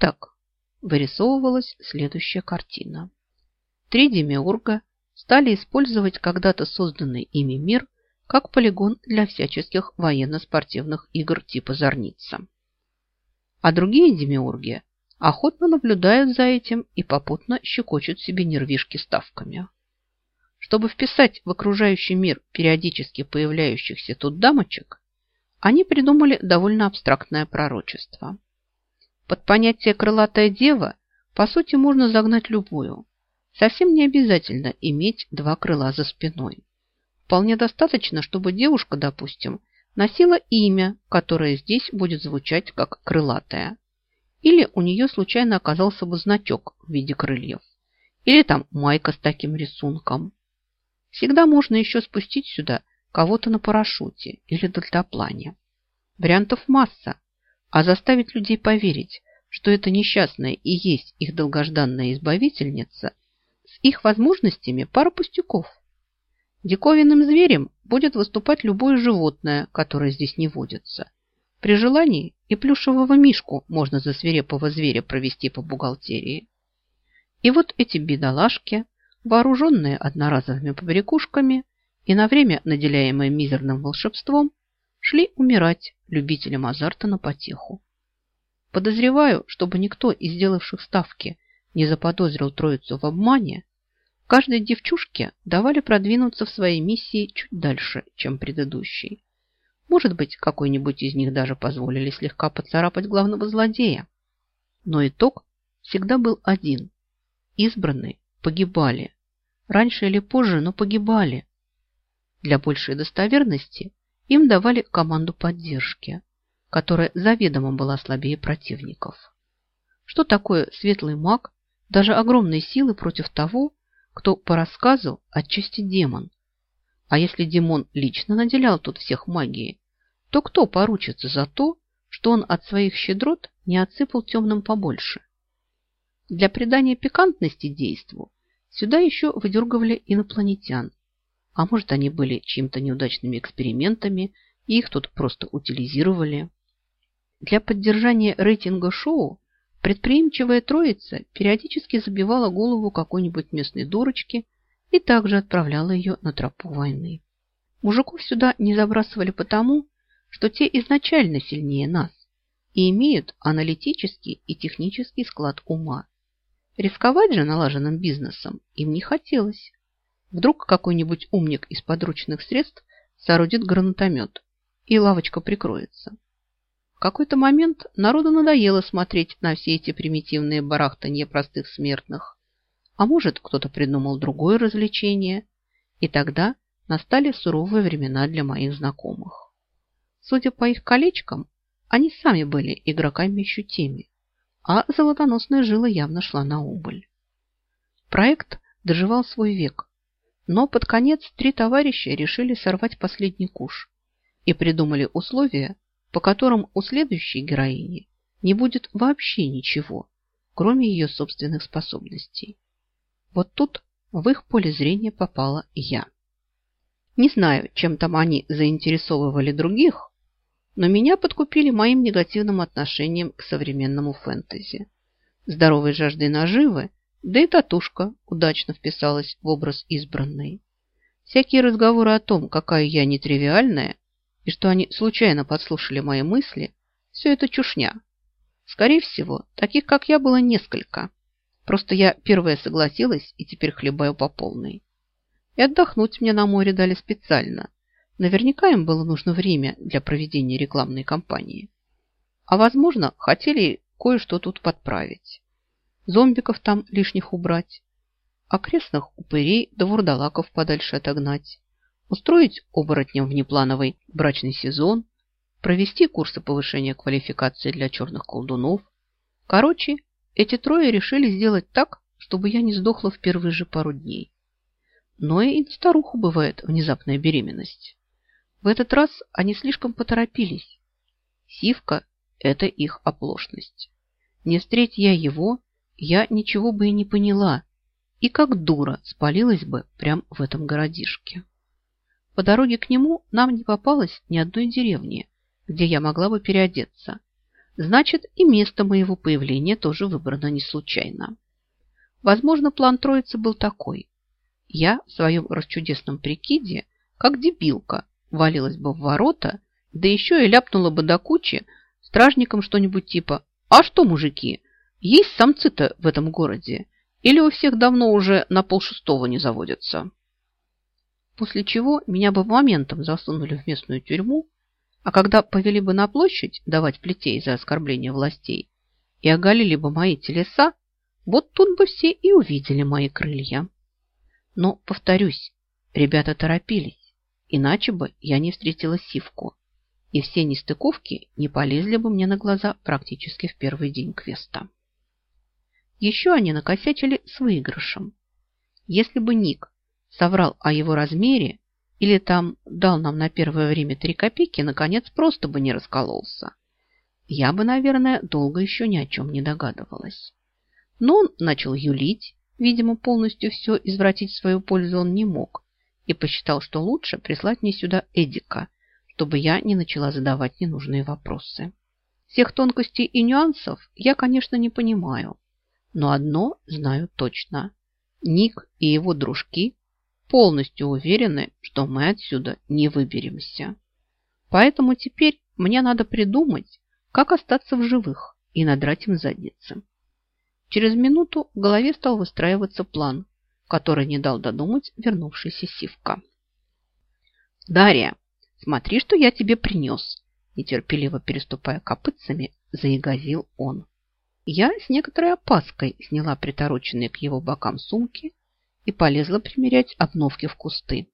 так вырисовывалась следующая картина. Три демиурга стали использовать когда-то созданный ими мир как полигон для всяческих военно-спортивных игр типа «Зорница». А другие демиурги охотно наблюдают за этим и попутно щекочут себе нервишки ставками. Чтобы вписать в окружающий мир периодически появляющихся тут дамочек, они придумали довольно абстрактное пророчество. Под понятие «крылатая дева» по сути можно загнать любую. Совсем не обязательно иметь два крыла за спиной. Вполне достаточно, чтобы девушка, допустим, носила имя, которое здесь будет звучать как крылатая. Или у нее случайно оказался бы значок в виде крыльев. Или там майка с таким рисунком. Всегда можно еще спустить сюда кого-то на парашюте или дельтаплане. Вариантов масса, а заставить людей поверить, что это несчастная и есть их долгожданная избавительница, с их возможностями пара пустяков. Диковинным зверем будет выступать любое животное, которое здесь не водится. При желании и плюшевого мишку можно за свирепого зверя провести по бухгалтерии. И вот эти бедолашки, вооруженные одноразовыми побрякушками и на время наделяемые мизерным волшебством, шли умирать любителям азарта на потеху. Подозреваю, чтобы никто из сделавших ставки не заподозрил троицу в обмане, каждой девчушке давали продвинуться в своей миссии чуть дальше, чем предыдущей. Может быть, какой-нибудь из них даже позволили слегка поцарапать главного злодея. Но итог всегда был один. Избранные погибали. Раньше или позже, но погибали. Для большей достоверности им давали команду поддержки, которая заведомо была слабее противников. Что такое светлый маг, даже огромной силы против того, кто по рассказу отчасти демон? А если демон лично наделял тут всех магией, то кто поручится за то, что он от своих щедрот не отсыпал темным побольше? Для придания пикантности действу сюда еще выдергивали инопланетян, а может, они были чьими-то неудачными экспериментами, и их тут просто утилизировали. Для поддержания рейтинга шоу предприимчивая троица периодически забивала голову какой-нибудь местной дурочки и также отправляла ее на тропу войны. Мужиков сюда не забрасывали потому, что те изначально сильнее нас и имеют аналитический и технический склад ума. Рисковать же налаженным бизнесом им не хотелось. Вдруг какой-нибудь умник из подручных средств соорудит гранатомет, и лавочка прикроется. В какой-то момент народу надоело смотреть на все эти примитивные барахтанье простых смертных. А может, кто-то придумал другое развлечение, и тогда настали суровые времена для моих знакомых. Судя по их колечкам, они сами были игроками щутеми, а золотоносная жила явно шла на убыль. Проект доживал свой век, но под конец три товарища решили сорвать последний куш и придумали условия, по которым у следующей героини не будет вообще ничего, кроме ее собственных способностей. Вот тут в их поле зрения попала я. Не знаю, чем там они заинтересовывали других, но меня подкупили моим негативным отношением к современному фэнтези. Здоровой жаждой наживы да и татушка удачно вписалась в образ избранной. Всякие разговоры о том, какая я нетривиальная, и что они случайно подслушали мои мысли, все это чушня. Скорее всего, таких, как я, было несколько. Просто я первая согласилась и теперь хлебаю по полной. И отдохнуть мне на море дали специально. Наверняка им было нужно время для проведения рекламной кампании. А, возможно, хотели кое-что тут подправить зомбиков там лишних убрать, окрестных упырей да вурдалаков подальше отогнать, устроить оборотням внеплановый брачный сезон, провести курсы повышения квалификации для черных колдунов. Короче, эти трое решили сделать так, чтобы я не сдохла в первые же пару дней. Но и старуху бывает внезапная беременность. В этот раз они слишком поторопились. Сивка – это их оплошность. Не встреть я его, я ничего бы и не поняла, и как дура спалилась бы прямо в этом городишке. По дороге к нему нам не попалось ни одной деревни, где я могла бы переодеться, Значит, и место моего появления тоже выбрано не случайно. Возможно, план троицы был такой. Я в своем расчудесном прикиде, как дебилка, валилась бы в ворота, да еще и ляпнула бы до кучи стражникам что-нибудь типа «А что, мужики, есть самцы-то в этом городе? Или у всех давно уже на полшестого не заводятся?» После чего меня бы моментом засунули в местную тюрьму, а когда повели бы на площадь давать плетей за оскорбление властей и оголили бы мои телеса, вот тут бы все и увидели мои крылья. Но, повторюсь, ребята торопились, иначе бы я не встретила Сивку, и все нестыковки не полезли бы мне на глаза практически в первый день квеста. Еще они накосячили с выигрышем. Если бы Ник соврал о его размере или там дал нам на первое время три копейки, наконец просто бы не раскололся. Я бы, наверное, долго еще ни о чем не догадывалась. Но он начал юлить, видимо, полностью все извратить в свою пользу он не мог, и посчитал, что лучше прислать мне сюда Эдика, чтобы я не начала задавать ненужные вопросы. Всех тонкостей и нюансов я, конечно, не понимаю, но одно знаю точно. Ник и его дружки полностью уверены, что мы отсюда не выберемся. Поэтому теперь мне надо придумать, как остаться в живых и надрать им задницы. Через минуту в голове стал выстраиваться план, который не дал додумать вернувшийся Сивка. «Дарья, смотри, что я тебе принес!» Нетерпеливо переступая копытцами, заягозил он. Я с некоторой опаской сняла притороченные к его бокам сумки и полезла примерять обновки в кусты.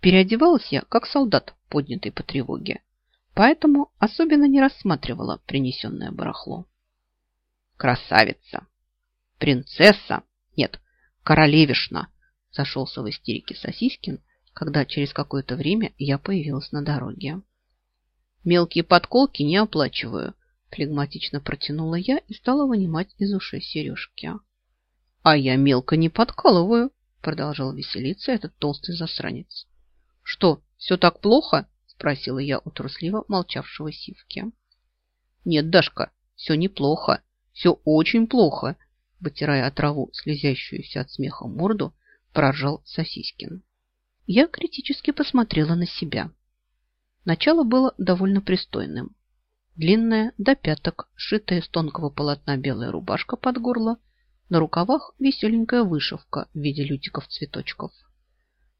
Переодевалась я, как солдат, поднятый по тревоге, поэтому особенно не рассматривала принесенное барахло. «Красавица! Принцесса! Нет, королевишна!» зашелся в истерике Сосискин, когда через какое-то время я появилась на дороге. «Мелкие подколки не оплачиваю», флегматично протянула я и стала вынимать из ушей сережки. «А я мелко не подкалываю», – продолжал веселиться этот толстый засранец. «Что, все так плохо?» – спросила я у трусливо молчавшего Сивки. «Нет, Дашка, все неплохо, все очень плохо», – вытирая траву, слезящуюся от смеха морду, проржал Сосискин. Я критически посмотрела на себя. Начало было довольно пристойным. Длинная, до пяток, сшитая из тонкого полотна белая рубашка под горло на рукавах веселенькая вышивка в виде лютиков-цветочков.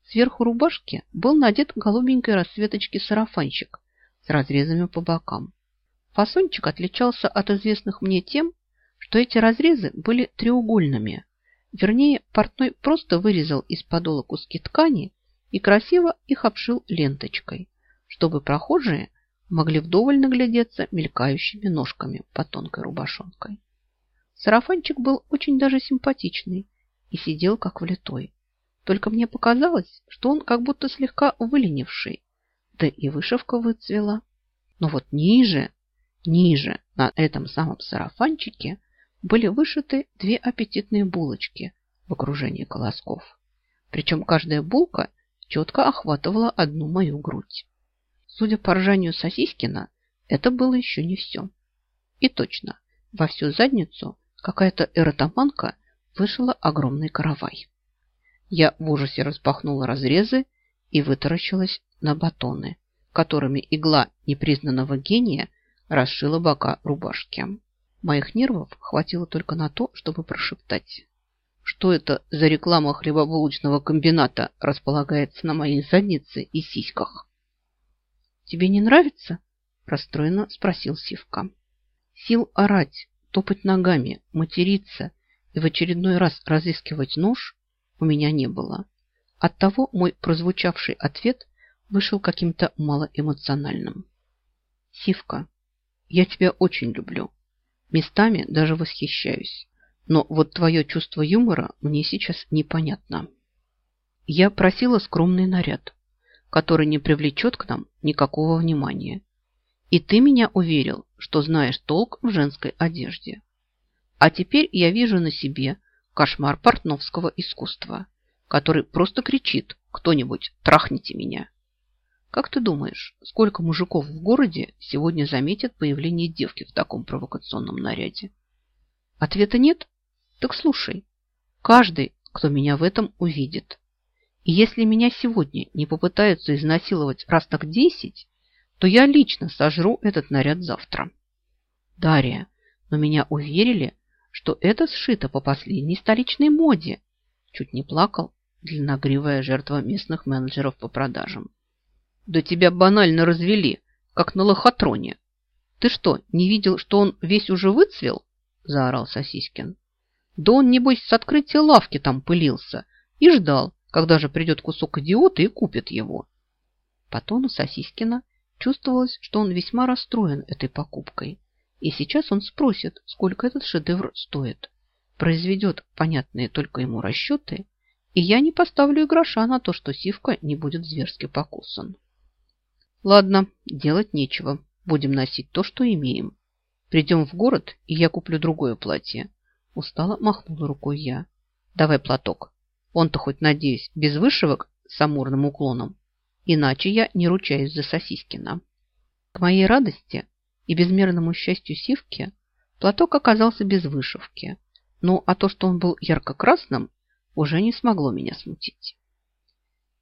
Сверху рубашки был надет голубенькой расцветочки сарафанчик с разрезами по бокам. Фасончик отличался от известных мне тем, что эти разрезы были треугольными. Вернее, портной просто вырезал из подола куски ткани и красиво их обшил ленточкой, чтобы прохожие могли вдоволь наглядеться мелькающими ножками по тонкой рубашонкой. Сарафанчик был очень даже симпатичный и сидел как влитой. Только мне показалось, что он как будто слегка выленивший, да и вышивка выцвела. Но вот ниже, ниже, на этом самом сарафанчике были вышиты две аппетитные булочки в окружении колосков. Причем каждая булка четко охватывала одну мою грудь. Судя по ржанию Сосискина, это было еще не все. И точно, во всю задницу какая-то эротоманка вышла огромный каравай. Я в ужасе распахнула разрезы и вытаращилась на батоны, которыми игла непризнанного гения расшила бока рубашки. Моих нервов хватило только на то, чтобы прошептать. Что это за реклама хлебобулочного комбината располагается на моей заднице и сиськах? «Тебе не нравится?» – расстроенно спросил Сивка. Сил орать топать ногами, материться и в очередной раз разыскивать нож у меня не было. Оттого мой прозвучавший ответ вышел каким-то малоэмоциональным. Сивка, я тебя очень люблю. Местами даже восхищаюсь. Но вот твое чувство юмора мне сейчас непонятно. Я просила скромный наряд, который не привлечет к нам никакого внимания. И ты меня уверил, что знаешь толк в женской одежде. А теперь я вижу на себе кошмар портновского искусства, который просто кричит «Кто-нибудь, трахните меня!» Как ты думаешь, сколько мужиков в городе сегодня заметят появление девки в таком провокационном наряде? Ответа нет? Так слушай. Каждый, кто меня в этом увидит. И если меня сегодня не попытаются изнасиловать раз так десять, то я лично сожру этот наряд завтра. Дарья, но меня уверили, что это сшито по последней столичной моде. Чуть не плакал длинногривая жертва местных менеджеров по продажам. Да тебя банально развели, как на лохотроне. Ты что, не видел, что он весь уже выцвел? Заорал Сосискин. Да он, небось, с открытия лавки там пылился и ждал, когда же придет кусок идиота и купит его. По тону Сосискина чувствовалось, что он весьма расстроен этой покупкой. И сейчас он спросит, сколько этот шедевр стоит. Произведет понятные только ему расчеты, и я не поставлю и гроша на то, что Сивка не будет зверски покусан. Ладно, делать нечего. Будем носить то, что имеем. Придем в город, и я куплю другое платье. Устало махнула рукой я. Давай платок. Он-то хоть, надеюсь, без вышивок с амурным уклоном. Иначе я не ручаюсь за Сосискина. К моей радости и безмерному счастью Сивки платок оказался без вышивки. Ну, а то, что он был ярко-красным, уже не смогло меня смутить.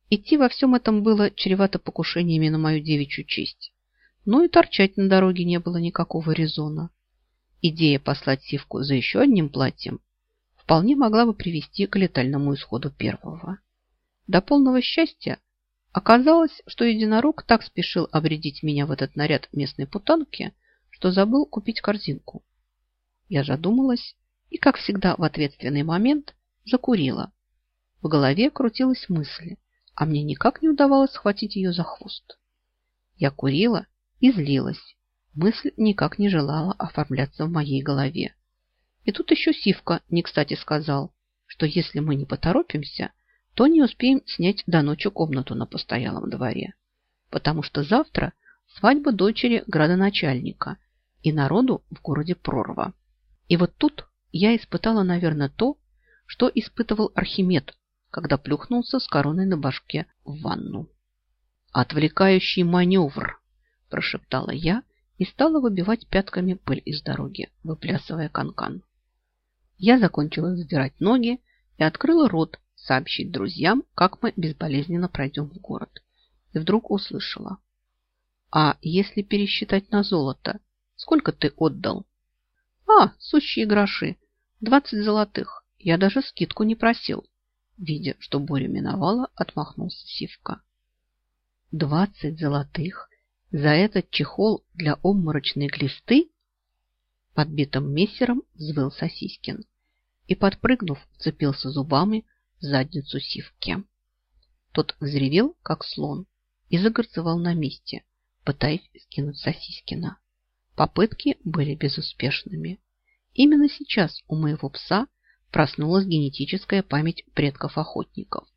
Идти во всем этом было чревато покушениями на мою девичью честь. Но и торчать на дороге не было никакого резона. Идея послать Сивку за еще одним платьем вполне могла бы привести к летальному исходу первого. До полного счастья оказалось, что единорог так спешил обредить меня в этот наряд местной путанки, что забыл купить корзинку. Я задумалась и, как всегда в ответственный момент, закурила. В голове крутилась мысль, а мне никак не удавалось схватить ее за хвост. Я курила и злилась. Мысль никак не желала оформляться в моей голове. И тут еще Сивка не кстати сказал, что если мы не поторопимся, то не успеем снять до ночи комнату на постоялом дворе. Потому что завтра свадьба дочери градоначальника, и народу в городе прорва. И вот тут я испытала, наверное, то, что испытывал Архимед, когда плюхнулся с короной на башке в ванну. «Отвлекающий маневр!» – прошептала я и стала выбивать пятками пыль из дороги, выплясывая канкан. -кан. Я закончила задирать ноги и открыла рот сообщить друзьям, как мы безболезненно пройдем в город. И вдруг услышала. «А если пересчитать на золото, сколько ты отдал?» «А, сущие гроши, двадцать золотых. Я даже скидку не просил». Видя, что Боря миновала, отмахнулся Сивка. «Двадцать золотых за этот чехол для обморочной глисты?» Подбитым мессером взвыл Сосискин и, подпрыгнув, вцепился зубами в задницу Сивки. Тот взревел, как слон, и загорцевал на месте, пытаясь скинуть Сосискина. Попытки были безуспешными. Именно сейчас у моего пса проснулась генетическая память предков-охотников.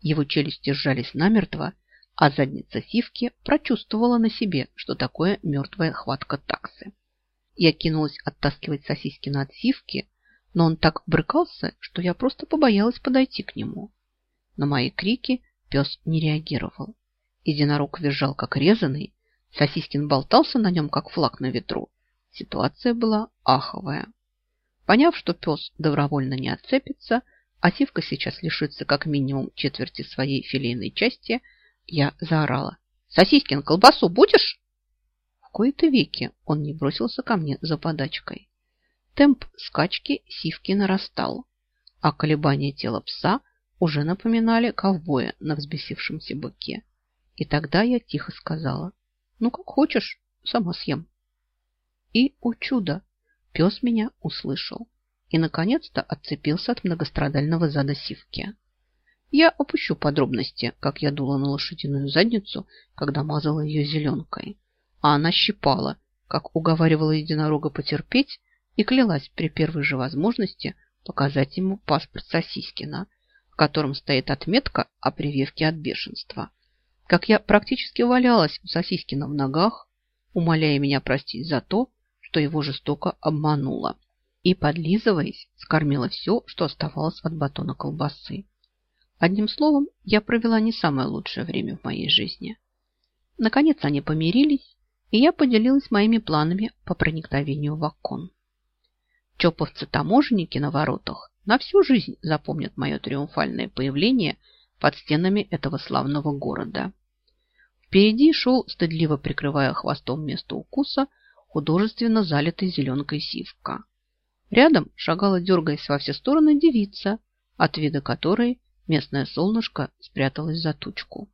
Его челюсти сжались намертво, а задница Сивки прочувствовала на себе, что такое мертвая хватка таксы. Я кинулась оттаскивать Сосискина от Сивки, но он так брыкался, что я просто побоялась подойти к нему. На мои крики пес не реагировал. Единорог визжал, как резанный, Сосискин болтался на нем, как флаг на ветру. Ситуация была аховая. Поняв, что пес добровольно не отцепится, а Сивка сейчас лишится как минимум четверти своей филейной части, я заорала. «Сосискин, колбасу будешь?» В кои-то веки он не бросился ко мне за подачкой. Темп скачки Сивки нарастал, а колебания тела пса уже напоминали ковбоя на взбесившемся быке. И тогда я тихо сказала, «Ну, как хочешь, сама съем». И, о чудо, Пес меня услышал и, наконец-то, отцепился от многострадального зада сивки. Я опущу подробности, как я дула на лошадиную задницу, когда мазала ее зеленкой. А она щипала, как уговаривала единорога потерпеть, и клялась при первой же возможности показать ему паспорт Сосискина, в котором стоит отметка о прививке от бешенства. Как я практически валялась у Сосискина в ногах, умоляя меня простить за то, что его жестоко обманула. И, подлизываясь, скормила все, что оставалось от батона колбасы. Одним словом, я провела не самое лучшее время в моей жизни. Наконец они помирились, и я поделилась моими планами по проникновению в окон. Чоповцы-таможенники на воротах на всю жизнь запомнят мое триумфальное появление под стенами этого славного города. Впереди шел, стыдливо прикрывая хвостом место укуса, художественно залитый зеленкой сивка. Рядом шагала, дергаясь во все стороны, девица, от вида которой местное солнышко спряталось за тучку.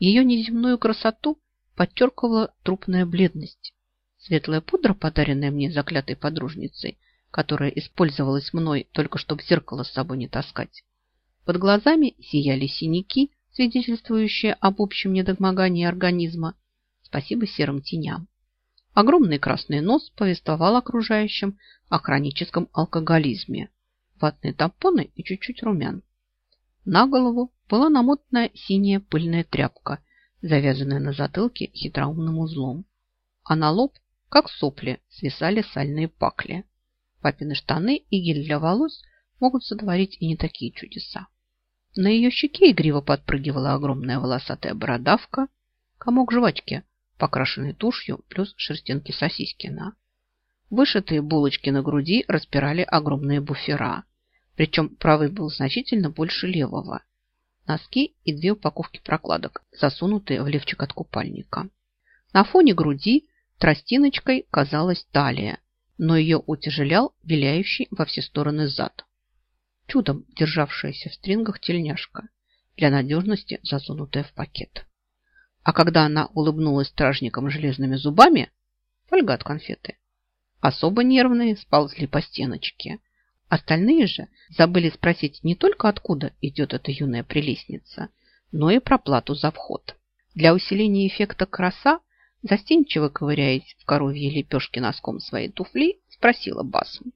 Ее неземную красоту подчеркивала трупная бледность. Светлая пудра, подаренная мне заклятой подружницей, которая использовалась мной только чтобы зеркало с собой не таскать. Под глазами сияли синяки, свидетельствующие об общем недомогании организма. Спасибо серым теням. Огромный красный нос повествовал окружающим о хроническом алкоголизме. Ватные тампоны и чуть-чуть румян. На голову была намотанная синяя пыльная тряпка, завязанная на затылке хитроумным узлом. А на лоб, как сопли, свисали сальные пакли. Папины штаны и гель для волос могут сотворить и не такие чудеса. На ее щеке игриво подпрыгивала огромная волосатая бородавка, комок жвачки, покрашенный тушью, плюс шерстинки сосискина. Вышитые булочки на груди распирали огромные буфера, причем правый был значительно больше левого. Носки и две упаковки прокладок, засунутые в левчик от купальника. На фоне груди тростиночкой казалась талия, но ее утяжелял виляющий во все стороны зад. Чудом державшаяся в стрингах тельняшка, для надежности засунутая в пакет. А когда она улыбнулась стражникам железными зубами, фольга от конфеты, особо нервные сползли по стеночке. Остальные же забыли спросить не только откуда идет эта юная прелестница, но и про плату за вход. Для усиления эффекта краса Застенчиво ковыряясь в коровье лепешки носком своей туфли, спросила басом.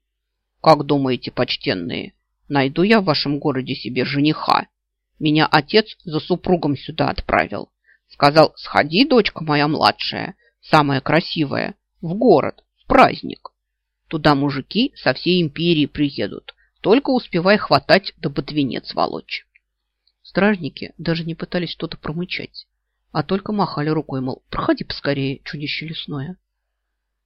«Как думаете, почтенные, найду я в вашем городе себе жениха? Меня отец за супругом сюда отправил. Сказал, сходи, дочка моя младшая, самая красивая, в город, в праздник. Туда мужики со всей империи приедут. Только успевай хватать да ботвенец волочь». Стражники даже не пытались что-то промычать а только махали рукой, мол, проходи поскорее, чудище лесное.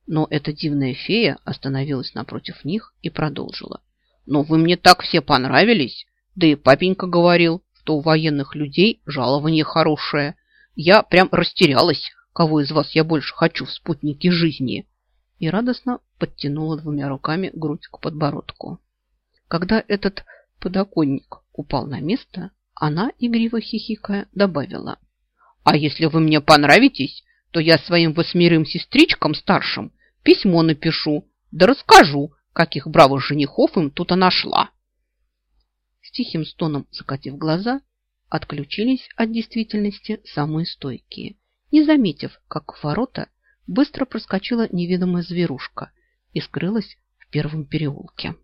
Но эта дивная фея остановилась напротив них и продолжила. «Но вы мне так все понравились, да и папенька говорил, что у военных людей жалование хорошее. Я прям растерялась, кого из вас я больше хочу в спутнике жизни». И радостно подтянула двумя руками грудь к подбородку. Когда этот подоконник упал на место, она, игриво хихикая, добавила. А если вы мне понравитесь, то я своим восьмерым сестричкам старшим письмо напишу, да расскажу, каких бравых женихов им тут нашла. С тихим стоном закатив глаза, отключились от действительности самые стойкие, не заметив, как в ворота быстро проскочила неведомая зверушка и скрылась в первом переулке.